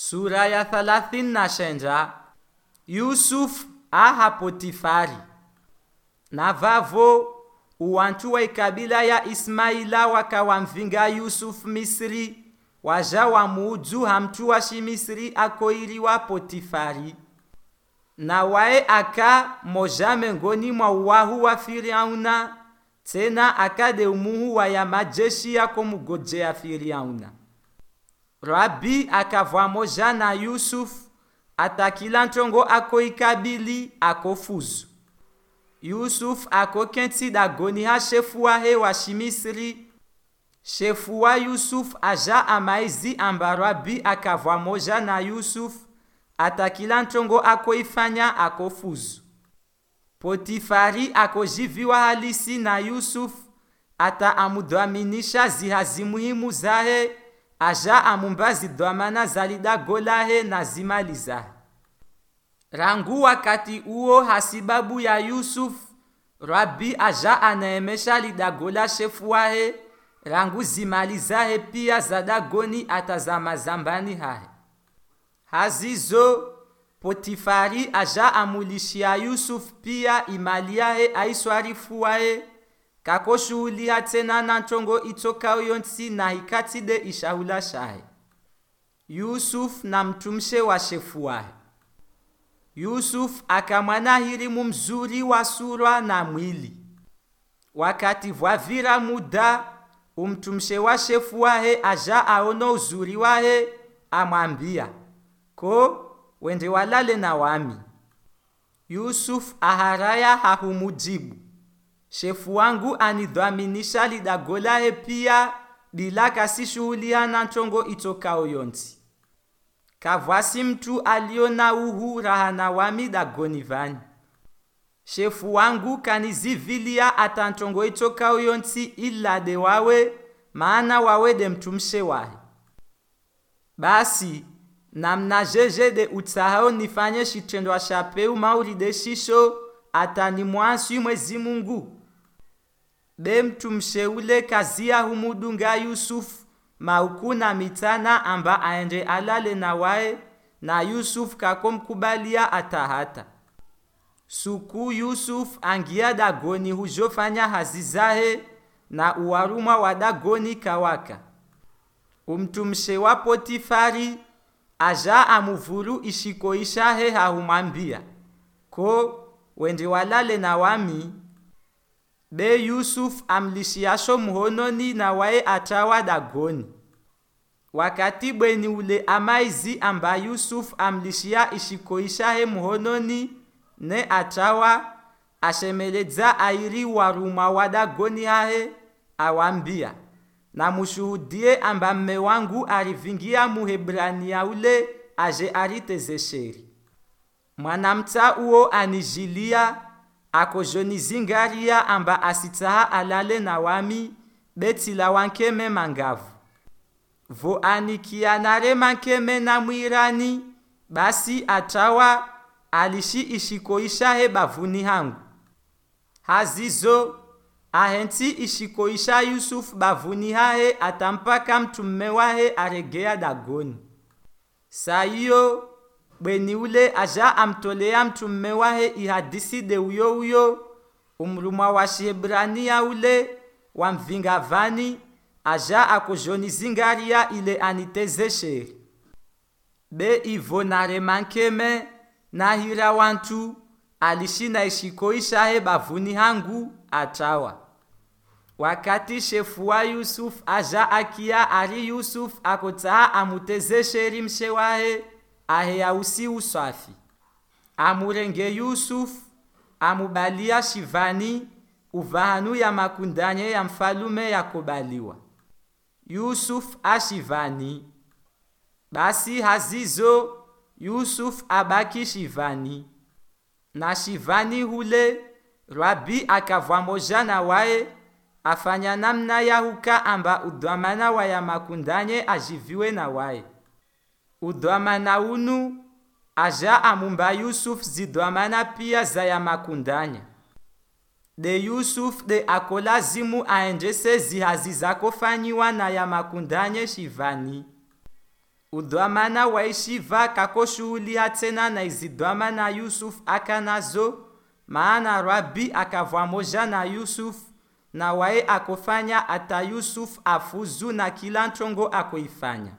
sura ya thalathini na shenja yusuf aha potifari. Na vavo uwantu wa ikabila ya ismaila wakawamvinga yusuf misri waja wa muudzu hamtu wa shimisri akoiriwa potifari. Na wae aka moja mengoni mwa uwahu wa firiauna tena akade umuhu wa ya majeshi yako mugojea firiauna rabi akavwa moja na yusuf atakila ntongo akoikabili akofuzu. Yusuf akokenti dagoni ha shefu wahe wa shimisri. Shefu wa yusufu aja amaizi amba rabi akavwa moja na yusuf atakila ntongo akoifanya akofuzu. Potifari akojiviwa halisi na yusufu ata amudhaminisha zihazi muhimu zahe aja amumba zalida zalidagolahe na zimaliza. Rangu wakati uo hasibabu ya yusuf rabi aja anaemesha lidagola shefu wahe. Rangu zimali zahe pia zadagoni atazama zambani hahe. Hazizo potifari aja amulishia yusuf pia imali yahe aiswarifu kakoshuhulia tena na ntongo itokayo nsi na ikatide ishahula shahe. Yusuf na mtumshe wa shefu wahe yusuf akamwana hirimu mzuri wa surwa na mwili. Wakati vwavira muda umtumshe wa shefu wahe aja aono uzuri wahe amwambia ko wende walale na wami. Yusuf aharaya hahumujibu shefu wangu anidhaminisha lidagolaye pia bila kasishughulia na ntongo itokao yonsi kavwasi mtu aliona uhu rahana wami dagoni vani. Shefu wangu kanizivilia ata ntongo itokao yonsi ilade wawe maana wawede mtumshe wahe basi namna jeje de utsahao nifanye shitendwa shapeu mauride shisho atani mwezi mungu mshewule mtumsheule kazia humudunga yusufu mauku na mitana amba aende alale na wae na yusufu kakomkubalia atahata. Suku yusufu angia dagoni hujofanya hazi zahe na uwaruma wa dagoni kawaka. Umtumshe wa potifari aja amuvuru ishikoishahe hahumwambia ko wende walale na wami be yusuf amlishiasho muhononi na waye atawa dagoni. Wakati bweni ule amaizi amba yusuf amlishia ishikoishahe muhononi ne atawa ashemeledza airi waruma wa dagoni hahe awambia na mushuhudie amba mme wangu arivingia muhebrania ule aje aritezesheri. Mwanamta uo anijilia akojonizingaria amba asitaha alale na wami betila wankeme mangavu. Vo anikianare mankeme na mwirani basi atawa alishi ishikoishahe bavuni hangu. Hazizo ahenti ishikoisha yusufu bavuni hahe atampaka mtumme wahe aregea dagoni. Saiyo bweni ule aja amtolea mtumme wahe ihadisi de uyo umrumwa wa shihebrania ule vani aja akojonizingaria ile anitezeshe. Be ivo naremankeme nahira wantu alishina ishikoishahe bavuni hangu atawa wakati shefu wa yusuf aja akia ari yusuf akotsaha amutezesheri mshe wahe aheyausi uswafi amurenge Yusufu, amubalia shivani uvahanu ya makundanye ya mfalume yakobaliwa Yusufu ashivani basi hazizo Yusufu abaki shivani. Na shivani hule rabi akavwa moja na waye afanya namna yahuka amba udwamana wa ya makundanye ajiviwe na waye udhamana unu aja amumba yusuf zidwamana pia za ya makundanya. De yusuf de akolazimu aendese zihazi zakofanyiwa na ya makundanye shivani. Udhamana waishiva kakoshuhulia tena na izi dhamana yusuf akanazo maana rabi akavwa moja na yusuf na waye akofanya ata yusuf afuzu na kila ntongo akoifanya